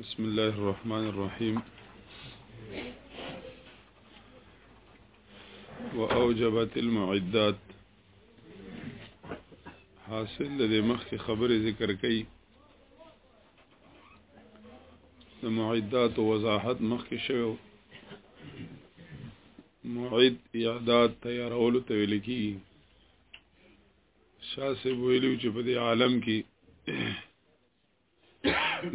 بسم الله الرحمن الرحيم وأوجبت المعدات حاصل لدي مخي خبر ذكر كي د معدات او وضاحت مخکې شوی معد اعداد تیارولو ته ویل کیږي شاه صاحب ویلو چې په دې عالم کې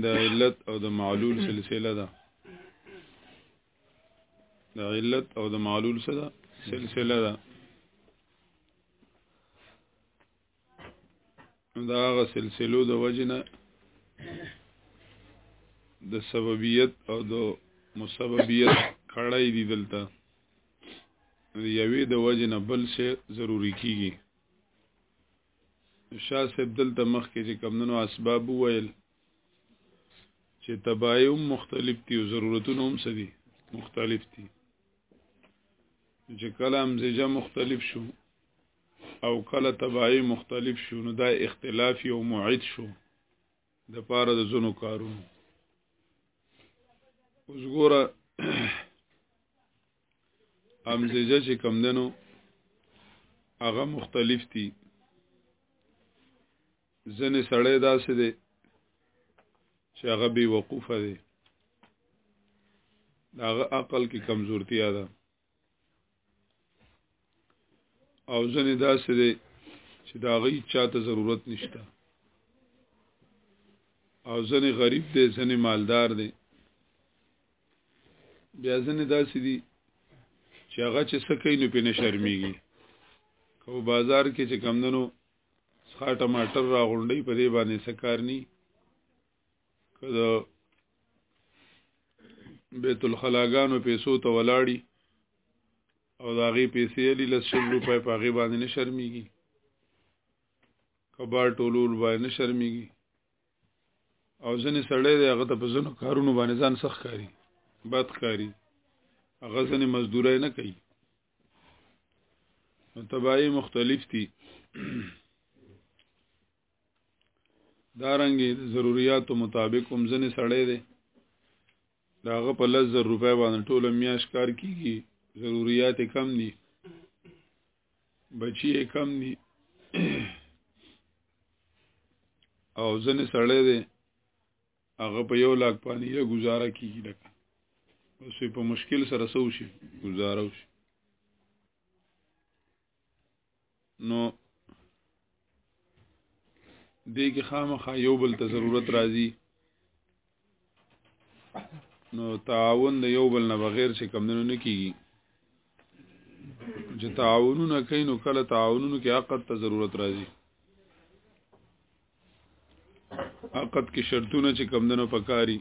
د علت او د معلول سلسله ده د علت او د معلول سره سلسله ده دا غ سلسلو د وجنه د سببیت او د مسببیت کړای دي دلته یوې د وجه نه بل شی ضروری کیږي شاه صاحب دلته مخکې چې کمندونو اسباب وویل چې تبای هم مختلف دي او ضرورتونه هم سدي مختلف دي چې کلام زجه مختلف شو او کله تبای مختلف شو نو دا اختلاف یو معید شو د پاره د زونو کارونو اوس ګوره امزجه چې کم دنو هغه مختلف دي ځنې سړی داسې دی چې هغه بې وقوفه دی د هغه عقل کې کمزورتیا ده او ځنې داسې دی چې دا غي چاته ضرورت نشته او ځنې غریب دی ځنې مالدار دی بیا ځنې داسې دي چې هغه چې څه کوي نو پې نه شرمېږي که بازار کې چې کمدنو څخه ټماټر راغونډي په دې باندې څه کار ني کله بیت الخلاګانو پیسو ته ولاړی او دا غي پیسې علی لس شل روپے په غي باندې نه شرمېږي کبار ټولول باندې نه شرمېږي او ځنې سړی دی هغه ته په ځنو کارونو باندې ځان سخت کاری بد کاری هغه ځنې مزدورای نه کوي تبعی مختلف دي دارنګي ضرورتو مطابق هم ځنې سړی دی داغه په لز زر روپۍ باندې ټول میاش کار کیږي ضرورت کم دي بچی کم دي او ځنې سړی دی هغه په یو لاک باندې یې گزاره کیږي لکه اوس په مشکل سره سوشي گزاره وشي نو دې کې خامخا یو بل ته ضرورت راځي نو تعاون د یو بل نه بغیر چې کمندونو نه کیږي چې تعاونونه کوي نو کله تعاونونو کې عقد ته ضرورت راځي عقد کې شرطونه چې کمندونو پکاري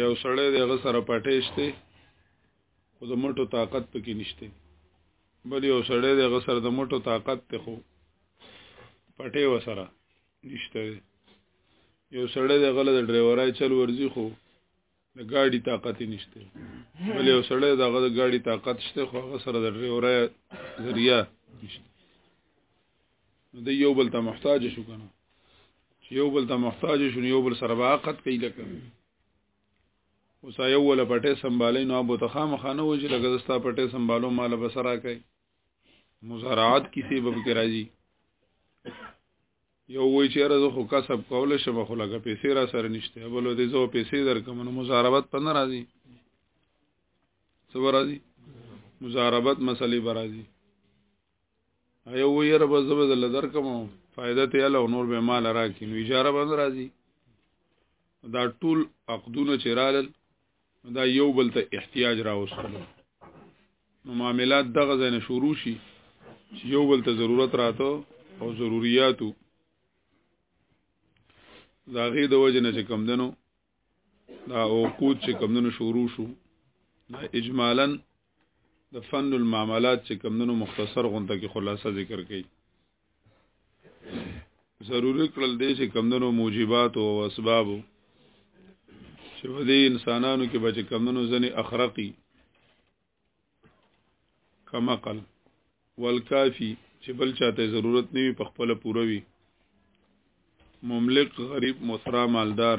یو سړی دغه سره پټېشته خو د مټو طاقت پکې نشته بل یو سړی د غسر د مټو طاقت ته خو پټه وسره نشته یو سړی د غله د ډرایورای چل ورزي خو د ګاډي طاقت نشته بل یو سړی د غله د ګاډي طاقت شته خو هغه سره د ډرایورای ذریعہ نشته د یو بل ته محتاج شو کنه یو بل ته محتاج شو یو بل سره باقت کوي لکه اوس یو ولا پټه سنبالې نو ابو ته خامخانه و چې لګز ستا پټه سنبالو مال بسرا کوي مزارعات کیسې به کې راځي یو وای چې راز خو کسب کول شم خو لګه پیسې را سره نشته بل دې زو پیسې درکم نو مزاربت پنه راځي څو راځي مزاربت مسلې برازي ایو وی رب زبد لدر کوم فائدہ ته له نور به مال راکې نو اجاره باندې راځي دا ټول عقدونه چرالل دا یو بل ته احتیاج راوستل نو معاملات دغه ځنه شروع شي چې یو بل ته ضرورت راته او ضرورتو دا غي د وجنه چې کم دنو دا عقود چې کم دنو شروع شو اجمالاً د فن المعاملات چې کمندونو مختصر غونته کې خلاصه ذکر کړي ضروري کړل دي چې کمندونو موجبات او اسباب چې په دې انسانانو کې به چې کمندونو ځنې اخرقي کما قل والکافی چې بل چاته ضرورت نه وي په خپل پوره وي مملک غریب مصرا مالدار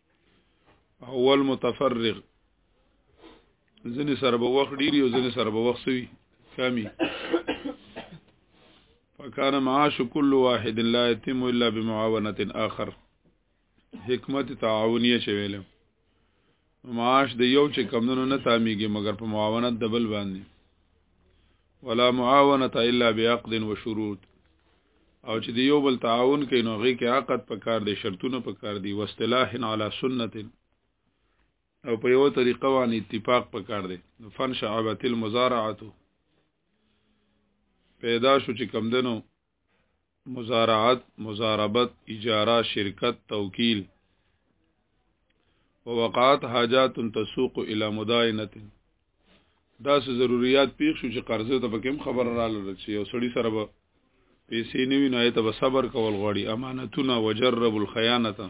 اول متفرغ ځنې سره به وخت ډیر او ځنې سره به وخت وي کمی فکان معاش كل واحد لا يتم الا بمعاونه اخر حکمت تعاونیه چې ویل معاش د یو چې کمونو نه تامیږي مګر په معاونت د بل باندې ولا معاونه الا بعقد وشروط او چې د یو بل تعاون کوي نو هغه کې عقد پکار دی شرطونه پکار دی واصطلاح علی سنت او په یو طریقه باندې اتفاق پکار دی فن شعبت المزارعه پیدا شو چې کم دنو مزارعت مزاربت اجاره شرکت توکیل ووقعت حاجات تسوق الى مداینه دا سه ضرورت پیښ شو چې قرضه ته پکې خبر را لره چې یو سړی سره به پیسې نه وي نه ته به صبر کول غواړي امانتونه وجرب الخیانه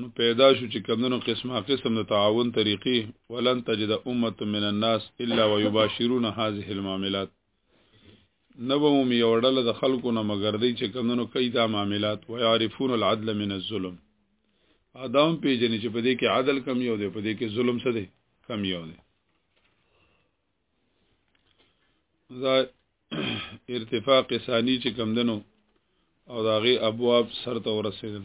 نو پیدا شو چې کمونو قسمه قسم د تعاون طریقې ولن تجد امه من الناس الا ويباشرون هذه المعاملات نبوم یو ډله د خلکو نه مگر دی چې کمونو کوي دا معاملات ويعرفون العدل من الظلم ادم پیجنې چې په دې کې عدل کم یو دی په دې کې ظلم څه دی کم یو دی دا ارتفاق ثانی چې کم دنو او داغه ابواب سر ته ورسېدل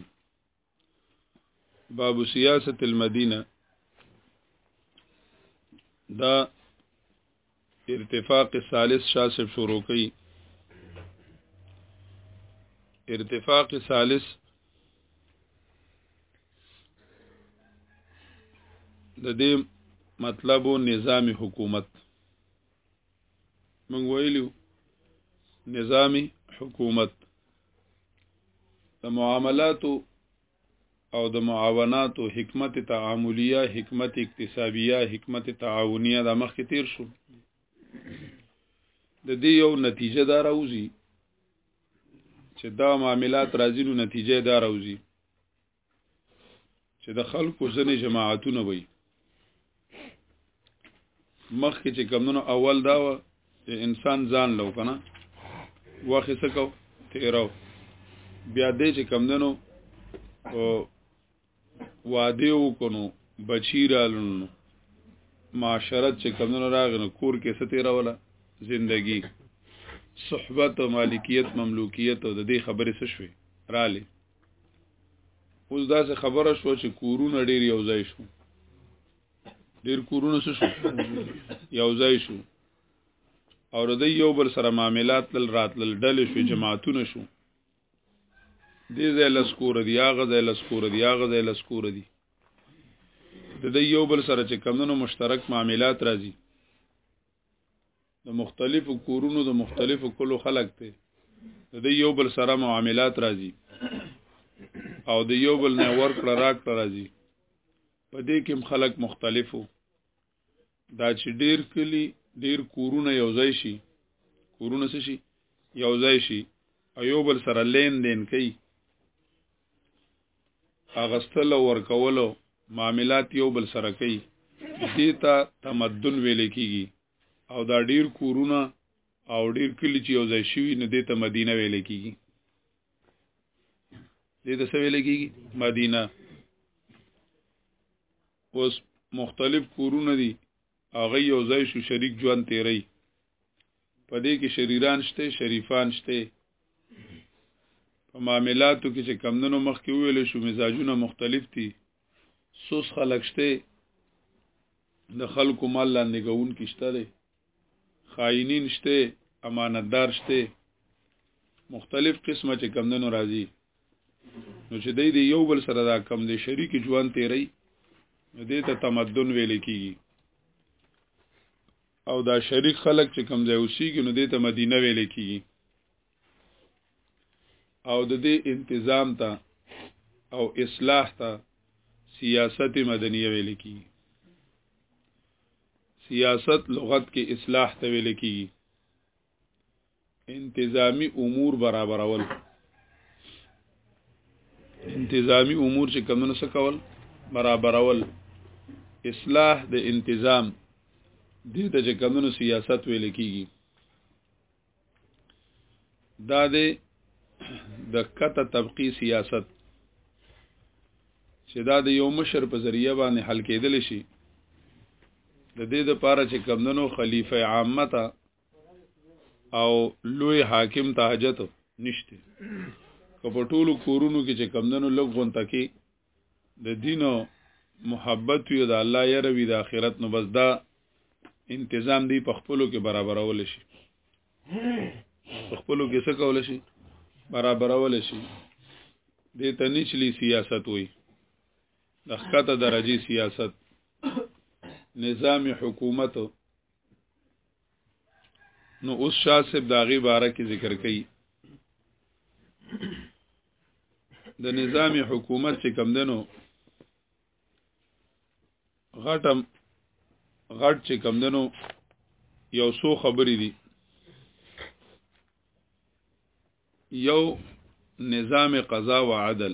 باب سیاست المدینه دا ارتفاق ثالث شاسب شروع کړي ارتفاق ثالث د دې مطلب او نظام حکومت مونږ ویلو نظام حکومت د معاملاتو او د معاوناتو حکمت تعاملیه حکمت اقتصابیه حکمت تعاونیه د مخ کې تیر شو د دې یو نتیجه دا راوځي چې دا معاملات راځي نو نتیجه دا راوځي چې د خلکو ځنې جماعتونه وي مخکې چې کمونو اول دا و چې انسان ځان لو کنه واخې سکو تیرو بیا دې چې کمونو واده وکونو بچی رالونو معاشرت چې کمونو راغنو کور کې ستیرا ولا زندگی صحبت او مالکیت مملوکیت او د دې خبرې څه شوي رااله اوس دا څه خبره شو چې کورونه ډیر یو ځای شو ډیر کورونه څه شو یو ځای شو او د یو بل سره معاملات تل راتل ډلې شو جماعتونه شو دې ځای لسکور دی هغه ځای لسکور دی هغه ځای لسکور دی د دې یو بل سره چې کمونو مشترک معاملات راځي د مختلفو کورونو د مختلفو کلو خلک ته د دې یو بل سره معاملات راځي او د یو بل نه ورکړه راکړه راځي په دې کې خلک مختلفو دا چې ډیر کلی ډیر کورونه یو ځای شي کورونه څه شي یو ځای شي او یو بل سره لین دین کوي اغستل او ورکولو معاملات یو بل سره کوي دې ته تمدن ویل کیږي او دا ډیر کورونه او ډیر کلی چې یو ځای شوی نه دته مدینه ویل کیږي دې د سویل کیږي مدینه اوس مختلف کورونه دي هغه یو ځای شو شریک ژوند تیری په دې کې شریران شته شریفان شته په معاملاتو کې چې کمندونو مخکې ویل شو مزاجونه مختلف دي سوس خلک شته د خلکو مال لاندې غون کیشته دي خاینین شته امانتدار شته مختلف قسمه چې کمندونو راځي نو چې دای دی یو بل سره دا کم دی شریک ژوند تیری نو دې ته تمدن ویل کیږي او دا شریک خلک چې کم ځای اوسېږي نو دې ته مدینه ویل کیږي او د دې انتظام ته او اصلاح ته سیاست مدنیه ویل کی سیاست لغت کې اصلاح ته ویل کی انتظامی امور برابرول انتظامی امور چې کمونه څه کول برابرول اصلاح د انتظام دې ته چې کمونه سیاست ویل کیږي دا دی د کته طبقی سیاست چې دا د یو مشر په ذریعہ باندې حل کېدل شي د دې د پاره چې کمندنو خلیفہ عامه ته او لوی حاکم ته حاجت نشته که په ټولو کورونو کې چې کمندنو لګون تکي د دین او محبت وي د الله یره وي د آخرت نو بس دا انتظام دی په خپلو کې برابرول شي په خپلو کې څه کول شي برابرول شي د تنچلی سیاست وي د خطه درجه سیاست نظام حکومت نو اوس شاه صاحب داغي باره کې ذکر کړي د نظام حکومت چې کم دنو غټم غټ چې کم دنو یو څو خبرې دي یو نظام قضا و عدل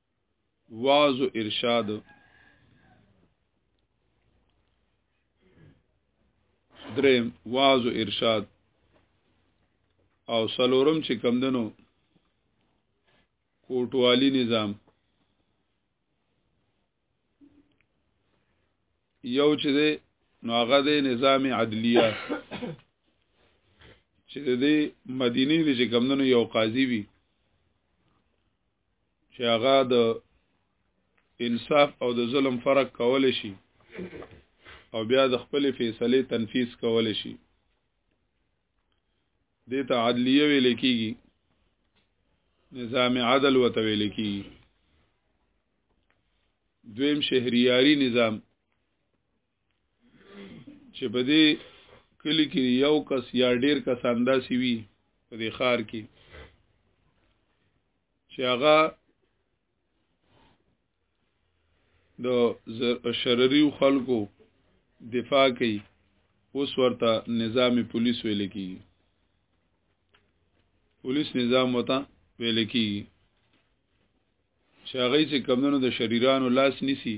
واز و ارشاد درم واز و ارشاد او سلورم چې کم دنو کوټوالی نظام یو چې دی نو هغه دی نظام عدلیه چې د دې مدینه کې چې کم دنو یو قاضي وي چې هغه د انصاف او د ظلم فرق کول شي او بیا د خپل فیصله تنفیذ کول شي د ته عدلیه ویل کیږي نظام عدل وته ویل کیږي دویم شهریاری نظام چې په دې کلی کې یو کس یا ډیر کس انداسي وي په دې خار کې چې هغه د شرری خلکو دفاع کوي اوس ورته نظام پولیس ویل کیږي پولیس نظام وته ویل کیږي چې هغه چې کمونو د شریرانو لاس نیسی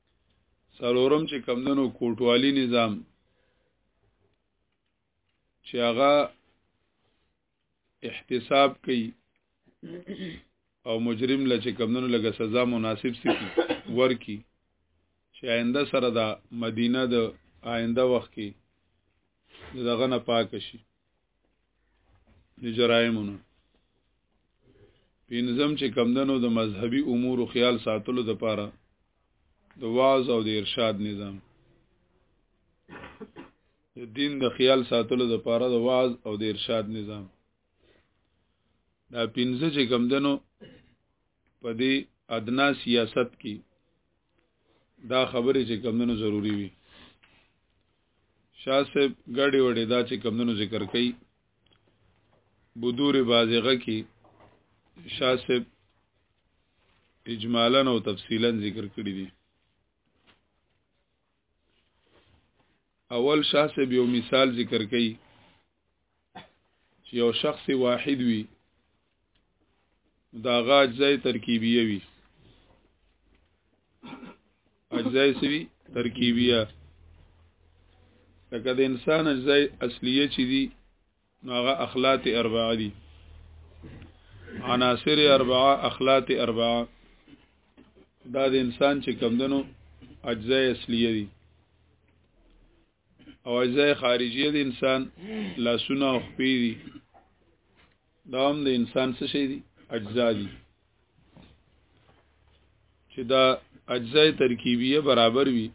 سرورم چې کمدنو کوټوالی نظام چې هغه احتساب کوي او مجرم له چې کمدنو لګه سزا مناسب سي ورکی چې آینده سره دا مدینه د آینده وخت کې دغه نه پاک شي د جرایمونو پینځم چې کمدنو د مذهبي امور او خیال ساتلو د پاره د واعظ او د ارشاد نظام د دین د خیال ساتلو د پاره د واعظ او د ارشاد نظام دا پینځه چې کمدنو په دې ادنا سیاست کې دا خبرې چې کمدنو ضروری وي شاه صاحب ګړې وړې دا چې کمدنو ذکر کوي بدور بازغه کې شاه صاحب اجمالا او تفصیلا ذکر کړی دي اول شاه صاحب یو مثال ذکر کوي چې یو شخص واحد وي دا غا اجزای ترکیبیه وي اجزای سوي ترکیبیه لکه د انسان اجزای اصلیه چې دي نو هغه اخلاق اربعه دي عناصر اربعه اخلاق اربعه دا د انسان چې کمدنو اجزای اصلیه دي او اجزاء خارجیه د انسان لاسونه او خپې دي دا هم د انسان څه شي دي اجزا دي چې دا اجزاء ترکیبیه برابر وي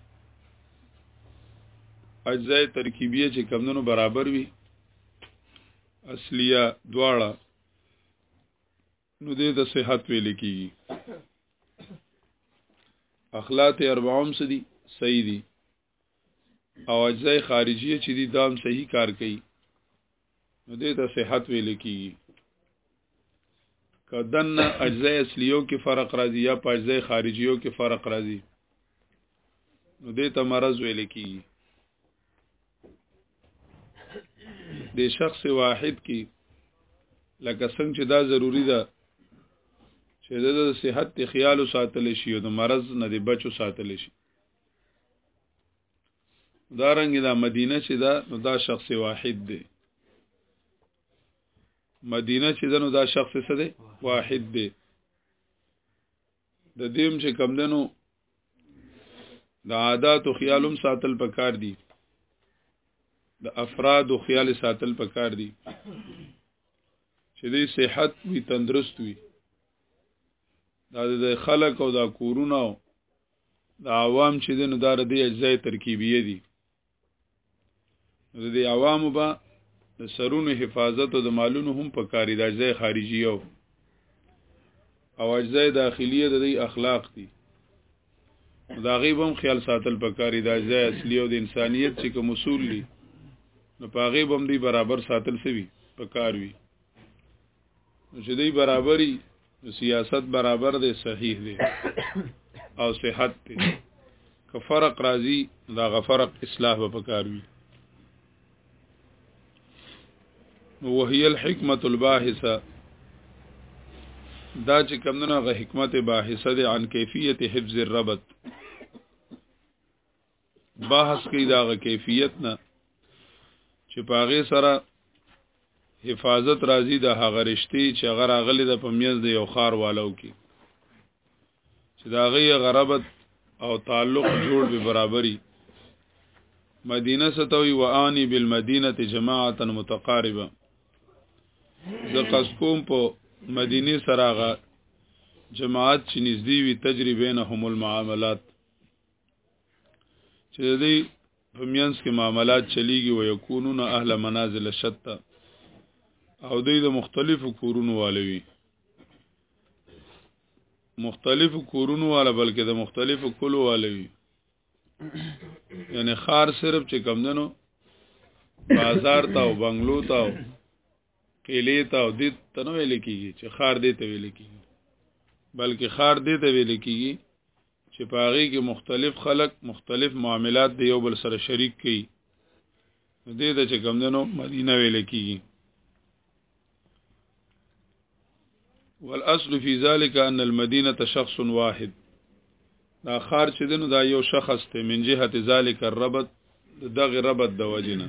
اجزاء ترکیبیه چې کمونو برابر وي اصلیه دواړه نو دې د صحت ویل کیږي اخلاق اربعم سدي صحیح دي او اجزاء خارجیه چې دي دام صحیح کار کوي نو دې ته صحت ویل کیږي کدن اجزاء اصلیو کې فرق راځي یا په اجزاء خارجیو کې فرق راځي نو دې ته مرض ویل کیږي د شخص واحد کې لکه څنګه چې دا ضروری ده چې د صحت خیال ساتل شي او د مرض نه د بچو ساتل شي دا رنګ دا مدینه چې دا نو دا شخص واحد دی مدینه چې دا نو دا شخص څه دی واحد دی د دیم چې کم دنو د عادت او خیالم ساتل پکار دي د افراد او خیال ساتل پکار دي چې دې صحت وي تندرست وي دا د خلک او دا کورونه او دا عوام چې دین دا د اجزای ترکیبیه دي د دې عوامو به د سرونو حفاظت او د مالونو هم په کاری د اجزای خارجي او او اجزای داخليه د دې اخلاق دي دا غیب هم خیال ساتل په کاری د اجزای اصلي او د انسانيت چې کوم اصول دي نو په غیب هم دی برابر ساتل سوي په کار وي نو چې دی برابرۍ نو سیاست برابر دی صحیح دی او صحت دی که فرق راځي دا غفرق اصلاح به پکار وي وهي الحکمت الباحثه دا چې کمونه غ حکمت باحثه ده عن کیفیت حفظ الربط بحث کوي دا کیفیت نه چې پاغه سره حفاظت راځي د هغه رشتي چې هغه راغلي د پمیز د یو خار والو کې چې دا غي غربت او تعلق جوړ به برابرۍ مدینه ستوي وانی بالمدینه جماعتا متقاربه د قصقوم په مدینه سراغه جماعت چې نږدې وي تجربه نه هم المعاملات چې د دې په مینس کې معاملات چلیږي او یکونون اهل منازل شتا او دوی د مختلفو کورونو والوي مختلفو کورونو والا بلکې د مختلفو کلو والوي یعنی خار صرف چې کم دنو بازار تا او بنگلو تا او قلې ته او دې ته نه ویل کېږي چې خار دې ته ویل کېږي بلکې خار دې ته ویل کېږي چې په هغې کې مختلف خلک مختلف معاملات د یو بل سره شریک کوي دې ته چې کوم دی نو مدینه ویل کېږي والاصل فی ذلک ان المدینه شخص واحد دا خار چې دنو دا یو شخص ته من جهه ذلک الربط دغه ربط د وجنه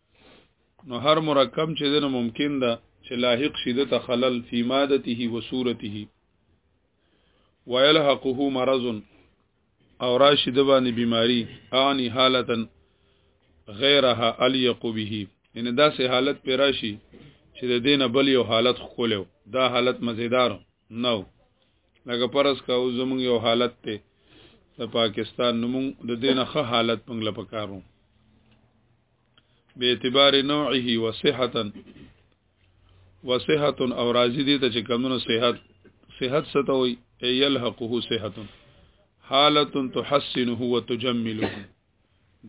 نو هر مرکب چې دنه ممکن ده چې لاحق شي د تخلل فی مادته و صورته ويلحقه مرض او راشد باندې بیماری اعنی حالتا غیرها الیق به ان دا سه حالت پیراشی چې د دینه بل یو حالت خولو دا حالت مزیدار نو لکه پرس کا او زمون یو حالت ته د پاکستان نمون د دینه خه حالت پنګله پکارو به اعتبار نوعه وصحتا وصحت او راضی دي ته چې کمونو صحت صحت ستوي يلحقه صحت حالت تحسنه وتجمله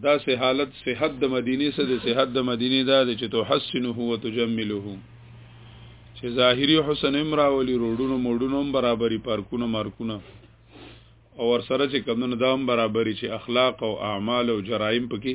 دا سه حالت صحت د مدینه سره د صحت د مدینه دا چې تحسنه وتجمله چې ظاهری حسن امراولی روډونو موډونو برابرۍ پارکونو مارکونه او ور سره چې کمونو دام برابرۍ چې اخلاق او اعمال او جرایم پکې